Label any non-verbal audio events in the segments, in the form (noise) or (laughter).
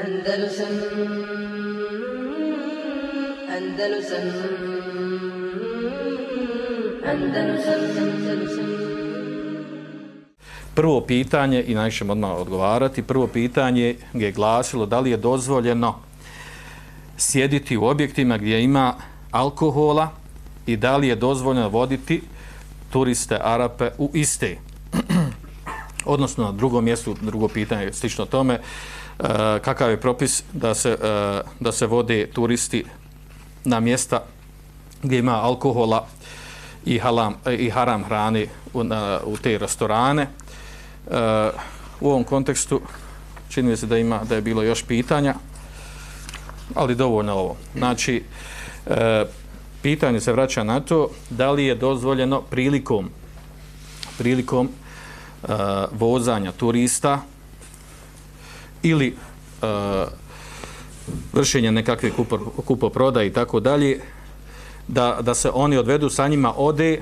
Andalusam Andalusam Andalusam Andalusam Prvo pitanje, i najvišem odmah odgovarati, prvo pitanje je glasilo da li je dozvoljeno sjediti u objektima gdje ima alkohola i da li je dozvoljeno voditi turiste Arape u iste. (clears throat) Odnosno, na drugom mjestu, drugo pitanje, slično tome, e, kakav je propis da se, e, da se vode turisti na mjesta gdje ima alkohola i, halam, e, i haram hrani u, na, u te restorane. U ovom kontekstu čini se da ima da je bilo još pitanja, ali dovoljno ovo. Znači, pitanje se vraća na to da li je dozvoljeno prilikom prilikom uh, vozanja turista ili uh, vršenja nekakve kupo, kupoprodaje i tako dalje da, da se oni odvedu sa njima ode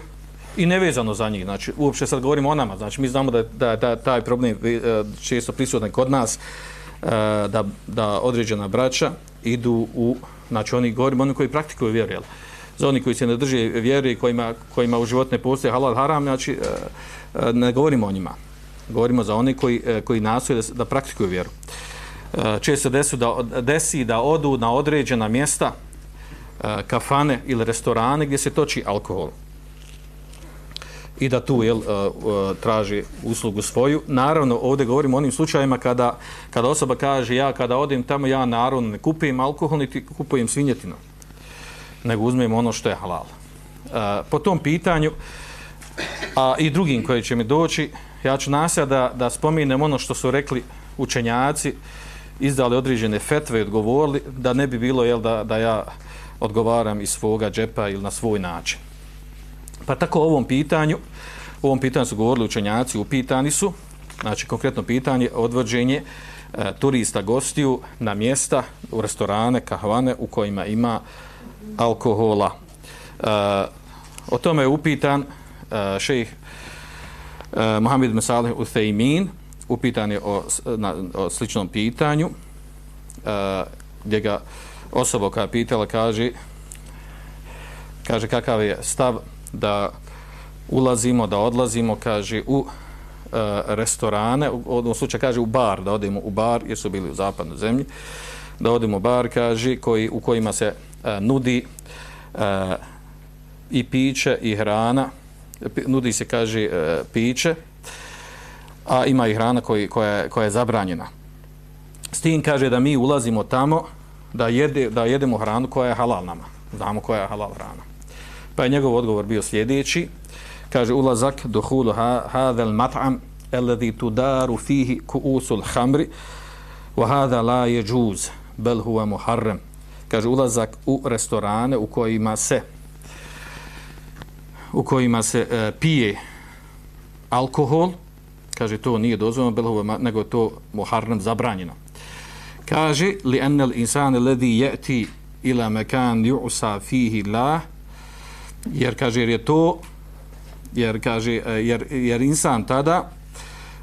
i nevezano za njih. Znači, uopšte sad govorimo o nama. Znači, mi znamo da, da, da taj problem uh, često prisutan kod nas uh, da, da određena braća idu u, znači oni govorimo oni koji praktikuju vjeru, jel? Za oni koji se ne drže vjere i kojima, kojima u život ne postoje halal haram, znači e, e, ne govorimo o njima. Govorimo za oni koji, e, koji nastoje da, da praktikuju vjeru. Često se desi da, desi da odu na određena mjesta, kafane ili restorane gdje se toči alkohol i da tu jel, traži uslugu svoju. Naravno, ovdje govorimo o onim slučajima kada, kada osoba kaže ja kada odim tamo ja naravno ne kupim alkohol niti kupujem svinjetinu nego uzmemo ono što je halal. E, po tom pitanju, a i drugim koji će mi doći, ja ću nasja da, da spominem ono što su rekli učenjaci, izdali određene fetve i odgovorili, da ne bi bilo jel, da, da ja odgovaram iz svoga džepa ili na svoj način. Pa tako o ovom pitanju, u ovom pitanju su govorili učenjaci, upitani su, znači konkretno pitanje, odvođenje e, turista gostiju na mjesta, u restorane, kahvane u kojima ima alkohola. E, o tome je upitan e, šejh e, Mohamed Mesalih Uthejmin, upitan je o, na, o sličnom pitanju, e, gdje ga osoba koja je pitala kaže, kaže kakav je stav da ulazimo, da odlazimo, kaže, u e, restorane, u ovom slučaju kaže u bar, da odemo u bar, jer su bili u zapadnoj zemlji, da odimo bar, kaži, koji, u kojima se e, nudi e, i piće i hrana. Nudi se kaže e, piće a ima i hrana koji, koja, koja je zabranjena. S tim kaže da mi ulazimo tamo da, jede, da jedemo hranu koja je halal nama. Znamo koja je halal hrana. Pa je njegov odgovor bio sljedeći. Kaže ulazak duhulu hadel mat'am alladhi tudaru fihi ku'usul hamri wa hadha la yajuz bel huwa muharram kaže ulazak u restorane u kojima se u kojima se e, pije alkohol kaže to nije dozvoljeno bel huwa nego to muharram zabranjeno. Kaže li anal insan alladhi yati ila makan yu'sa fihi la jer kaže jer je to jer kaže e, jer, jer insan tada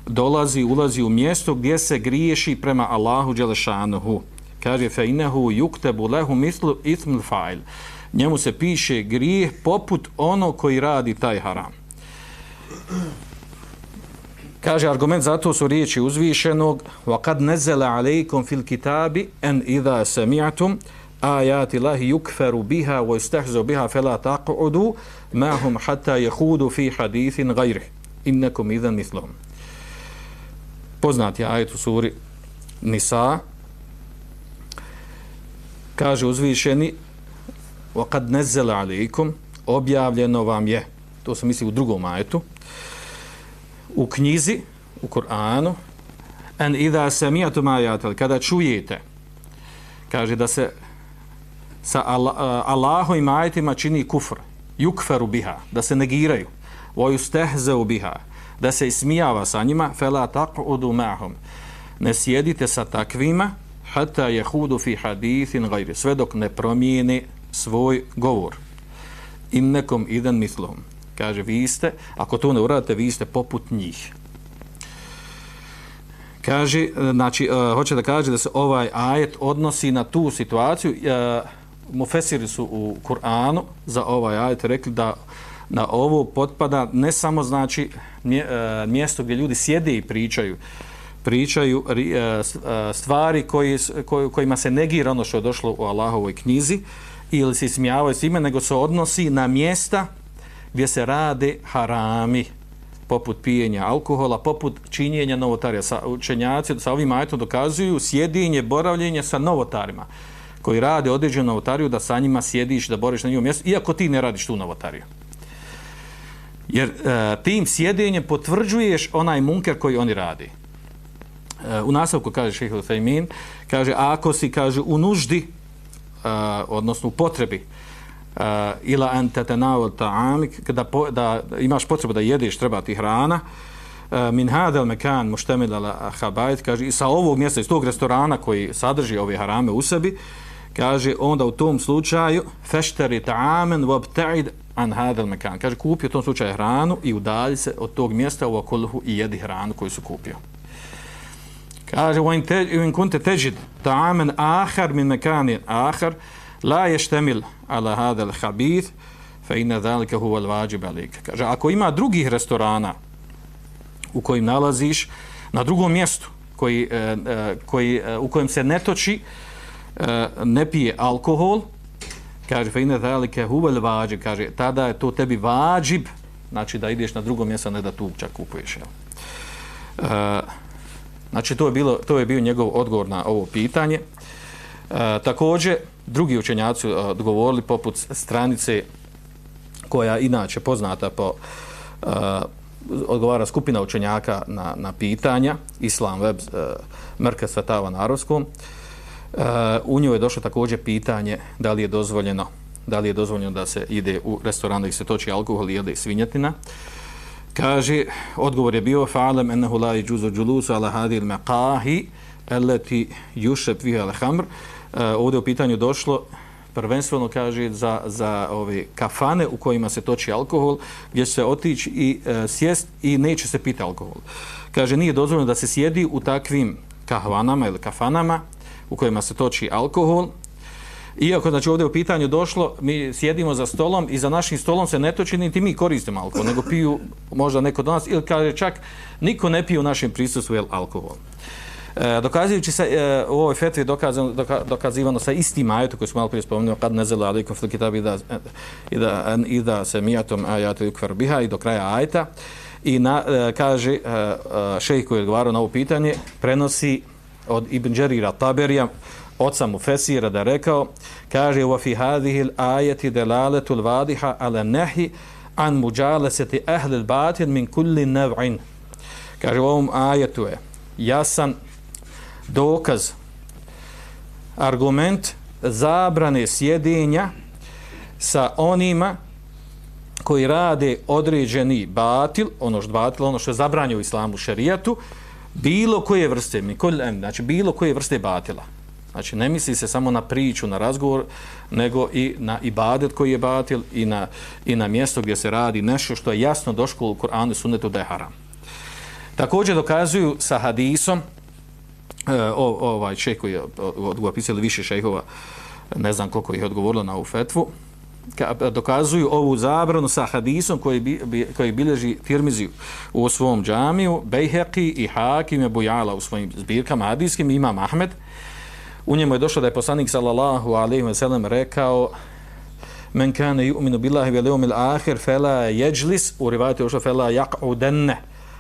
dolazi ulazi u mjesto gdje se griješi prema Allahu dželešanuhu kaže fe inahu yuktabu lahu mislu ismul fa'il. Njemu se piše grijeh poput ono koji radi taj haram. Kaže argument za to su riječi uzvišenog wa kad nazala alaykum fil kitabi an idha sami'tum ayati llahi yukfaru biha wa yastahzu biha fala taq'udu ma hum hatta yakhudu fi hadithin ghayrihi innakum idhan mithluhum poznati ajet u suri Nisa kaže uzvišeni وقد نزل عليكم objavljeno vam je. To se misli u drugom ajetu. U knjizi u Kur'anu an idha sami'tum ayatal kada čujete kaže da se sa eh, Allahovim ajetima čini kufr yukferu biha da se negiraju wa yustehzeu biha da se ismijava sa njima fela taqudu ma'hum ne sjedite sa takvima hatta jehudu fi hadithin gajri, sve dok ne promijeni svoj govor innakum idan mislom. kaže vi ste ako to ne uradite vi ste poput njih Kaže, e, znači, uh, hoće da kaže da se ovaj ajet odnosi na tu situaciju. Uh, mufesiri su u Kur'anu za ovaj ajet rekli da na ovo potpada ne samo znači mje, uh, mjesto gdje ljudi sjede i pričaju, pričaju e, e, stvari koji, koji, kojima se negira ono što je došlo u Allahovoj knjizi ili se smijavaju s ime, nego se odnosi na mjesta gdje se rade harami, poput pijenja alkohola, poput činjenja novotarija. Sa, učenjaci sa ovim ajetom dokazuju sjedinje, boravljenje sa novotarima koji rade određenu novotariju da sa njima sjediš, da boriš na njom mjestu, iako ti ne radiš tu novotariju. Jer e, tim sjedinjem potvrđuješ onaj munker koji oni radi. U nastavku kaže Šehil Fejmin, kaže, ako si, kaže, u nuždi, uh, odnosno u potrebi, uh, ila an tatanawal ta'amik da, po, da imaš potrebu da jedeš treba ti hrana uh, min hada al makan mushtamil ala khabait kaže i sa ovog mjesta iz tog restorana koji sadrži ove harame u sebi kaže onda u tom slučaju fashtari ta'aman wabta'id an hada al kaže kupi u tom slučaju hranu i udalji se od tog mjesta u okolhu i jedi hranu koju su kupio kaže wa in kunta tajid ta'aman akhar min makanin akhar la yashtamil ala hada al-khabith fa inna zalika huwa al-wajib. Kaže ako ima drugih restorana u kojim nalaziš na drugom mjestu koji, e, e, koji e, u kojem se ne toči ne pije alkohol kaže fa inna zalika huwa al-wajib kaže tada je to tebi vađib znači da ideš na drugo mjesto ne da tu čak kupuješ jel? Znači to je bilo to je bio njegov odgovor na ovo pitanje. E, također, drugi učenjaci e, odgovorili poput stranice koja inače poznata po e, odgovara skupina učenjaka na, na pitanja Islam web e, Mrka Svetava na arabskom. E, u njoj je došlo također pitanje da li je dozvoljeno da li je dozvoljeno da se ide u restoran da se toči alkohol i jede svinjetina kaže odgovor je bio fa'alem ennehu la iđuzu džulusu ala hadil meqahi eleti jušep viha al-hamr uh, e, ovdje u pitanju došlo prvenstveno kaže za, za ove kafane u kojima se toči alkohol gdje će se otići i uh, sjest i neće se piti alkohol. Kaže nije dozvoljeno da se sjedi u takvim kahvanama ili kafanama u kojima se toči alkohol Iako, znači, ovdje u pitanju došlo, mi sjedimo za stolom i za našim stolom se ne toči, niti mi koristimo alkohol, nego piju možda neko do nas, ili kaže čak, niko ne pije u našem prisustvu alkohol. E, dokazujući se e, u ovoj fetvi dokazano, doka, dokazivano sa istim ajetom koji smo malo prije spomenuli kad nezela alikum fil kitab ida, ida, ida se mijatom ajatu ukvar biha i do kraja ajeta i na, e, kaže e, e, šejh koji je odgovarao na ovo pitanje prenosi od Ibn Đerira Taberija oca mu Fesira da rekao kaže u fi hadhihi al-ayati dalalatu al-wadiha ala nahi an mujalasati ahli al-batil min kulli naw'in kaže u ovom ajetu je jasan dokaz, argument zabrane sjedinja sa onima koji rade određeni batil, ono što batil, ono što je zabranio u islamu šerijatu, bilo koje vrste, znači bilo koje vrste batila. Znači ne misli se samo na priču, na razgovor, nego i na ibadet koji je batil i na, i na mjesto gdje se radi nešto što je jasno došlo u Koranu i Sunnetu da je haram. Također dokazuju sa hadisom, e, o, ovaj šejh koji je odgovorio više šejhova, ne znam koliko ih je odgovorilo na ovu fetvu, ka, dokazuju ovu zabranu sa hadisom koji, bi, bi, koji bilježi firmiziju u svom džamiju, Bejheqi i Hakim je Bujala u svojim zbirkama hadijskim, ima Ahmed. U njemu je došlo da je poslanik sallallahu alejhi wa sellem rekao men kana yu'minu billahi wal yawmil akhir fala yajlis. U rivajtu je ušlo fela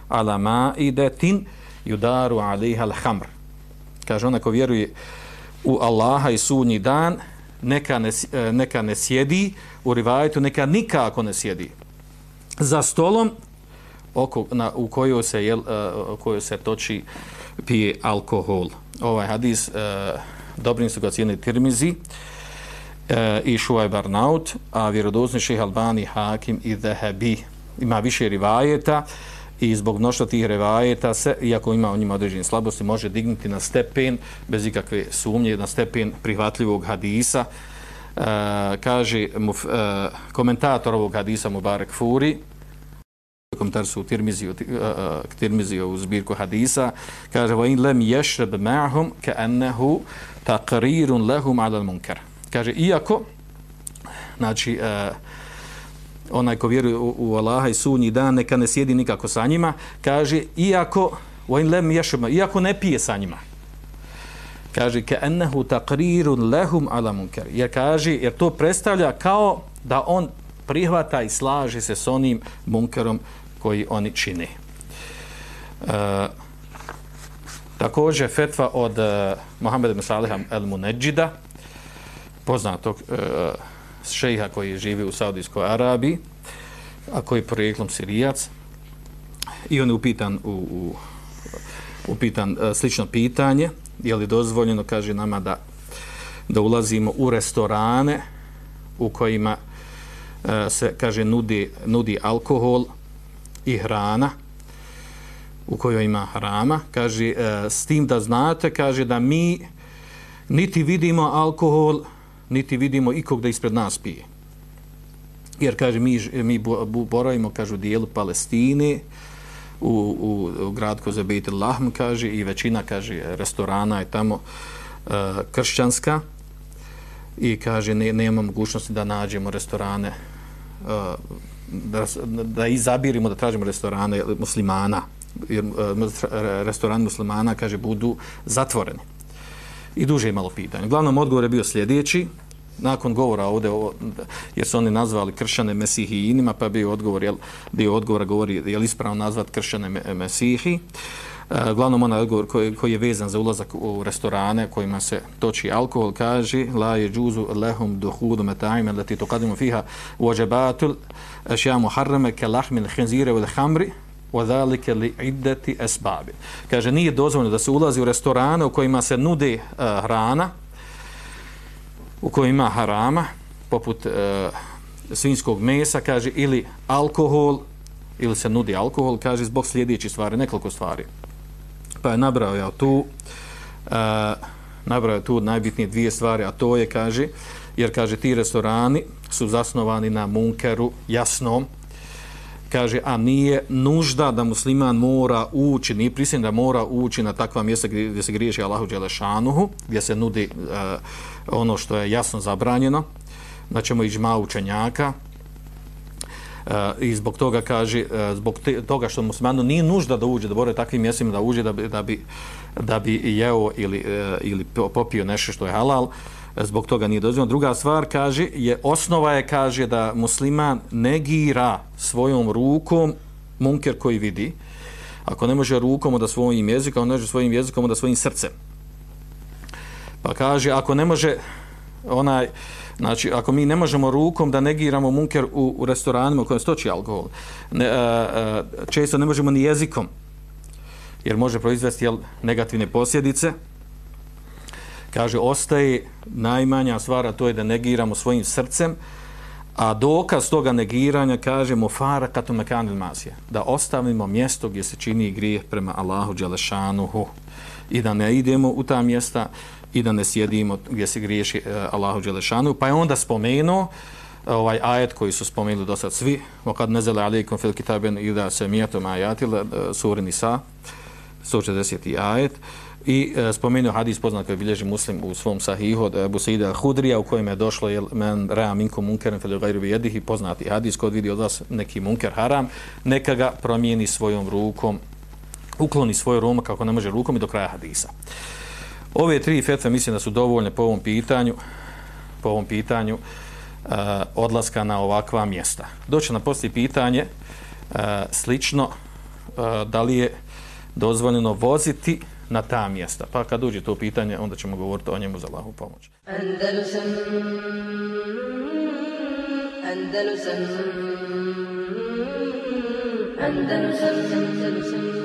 ala ma'idatin yudaru alayha al-hamr kaže onako vjeruje u Allaha i sudnji dan neka ne, e, neka ne sjedi u rivajetu neka nikako ne sjedi. Za stolom oko, na, u kojoj se, jel, uh, u kojoj se toči pije alkohol. Ovaj hadis uh, dobrim su ga cijeni tirmizi e, i šuaj barnaut a vjerodozni ših Albani Hakim i Dehebi ima više rivajeta i zbog mnoštva tih revajeta se, iako ima u njima određene slabosti, može dignuti na stepen, bez ikakve sumnje, na stepen prihvatljivog hadisa. E, kaže muf, e, komentator ovog hadisa Mubarek Furi, komentar su u Tirmiziju, uh, Tirmiziju u zbirku hadisa, kaže, va in lem ješreb ma'hum ka'annahu ennehu taqrirun lehum ala munkar. Kaže, iako, znači, uh, onaj ko vjeruje u, u Allaha i sunji dan, neka ne sjedi nikako sa njima, kaže, iako, va in lem iako ne pije sa njima, kaže, ka'annahu taqrirun lahum ala munkar. Jer kaže, jer to predstavlja kao da on prihvata i slaže se s onim munkerom koji oni čine. E, također fetva od e, Mohameda Musaliha el-Muneđida, poznatog e, šejha koji živi u Saudijskoj Arabiji, a koji je projeklom Sirijac, i on je upitan u, u upitan e, slično pitanje, je li dozvoljeno, kaže nama, da, da ulazimo u restorane u kojima e, se, kaže, nudi, nudi alkohol, i hrana u kojoj ima harama, Kaže, e, s tim da znate, kaže da mi niti vidimo alkohol, niti vidimo ikog da ispred nas pije. Jer, kaže, mi, mi boravimo, kaže, u dijelu Palestine, u, u, u grad Kozebejt Lahm, kaže, i većina, kaže, restorana je tamo e, kršćanska i, kaže, ne, nema mogućnosti da nađemo restorane e, da, da izabirimo da tražimo restorane muslimana jer e, e, restoran muslimana kaže budu zatvoreni. I duže je malo pitanje. Glavnom odgovor je bio sljedeći. Nakon govora ovdje jer su oni nazvali kršćane mesihijinima pa bio odgovor jel, dio odgovora govori je li ispravno nazvat kršćane mesihi. Uh, E, glavnom onaj odgovor koji, koji je vezan za ulazak u restorane kojima se toči alkohol kaže la je džuzu lehum duhudu metajme leti tokadimu fiha uođebatul ešja muharrame ke lahmi l'henzire u hamri wa li iddeti esbabi. Kaže, nije dozvoljeno da se ulazi u restorane u kojima se nudi uh, e, hrana, u kojima harama, poput e, uh, svinskog mesa, kaže, ili alkohol, ili se nudi alkohol, kaže, zbog sljedećih stvari, nekoliko stvari pa je nabrao ja tu e, a, nabrao tu najbitnije dvije stvari, a to je, kaže, jer, kaže, ti restorani su zasnovani na munkeru jasnom, kaže, a nije nužda da musliman mora ući, nije prisim da mora ući na takva mjesta gdje, gdje se griješi Allahu Đelešanuhu, gdje se nudi uh, ono što je jasno zabranjeno, znači, na čemu iđma učenjaka, i zbog toga kaže e, zbog te, toga što muslimanu nije nužda da uđe da bore takvim mjestima da uđe da bi da bi da bi jeo ili e, ili popio nešto što je halal zbog toga nije dozvoljeno. Druga stvar kaže je osnova je kaže da musliman negira svojom rukom munker koji vidi. Ako ne može rukom da svojim jezikom onda ne može svojim jezikom da svojim srcem. Pa kaže ako ne može onaj Znači, ako mi ne možemo rukom da negiramo munker u, u restoranima u kojem stoči alkohol, ne, a, a, često ne možemo ni jezikom, jer može proizvesti jel, negativne posljedice, kaže, ostaje najmanja stvara, to je da negiramo svojim srcem, a dokaz toga negiranja, kažemo fara katu mekanil masija, da ostavimo mjesto gdje se čini grijeh prema Allahu Đelešanuhu i da ne idemo u ta mjesta, i da ne sjedimo gdje se griješi e, Allahu Đelešanu. Pa je onda spomenuo e, ovaj ajet koji su spomenuli do sad svi. Kad nezele alijekom fil kitaben i da se mijetom ajatil, e, suri Nisa, 140. ajet. I uh, spomenuo hadis poznat koji bilježi muslim u svom sahihu od Abu Sa'ida Hudrija u kojem je došlo jel, men rea minkum munkerin fel gajru bi jedih i poznati hadis kod vidi od vas neki munker haram, neka ga promijeni svojom rukom, ukloni svoj rumu kako ne može rukom i do kraja hadisa. Ove tri fetve mislim da su dovoljne po ovom pitanju, po ovom pitanju e, odlaska na ovakva mjesta. Doće na poslije pitanje e, slično e, da li je dozvoljeno voziti na ta mjesta. Pa kad uđe to pitanje, onda ćemo govoriti o njemu za Allahu pomoć. Andalusam, Andalusam, Andalusam, Andalusam, Andalusam.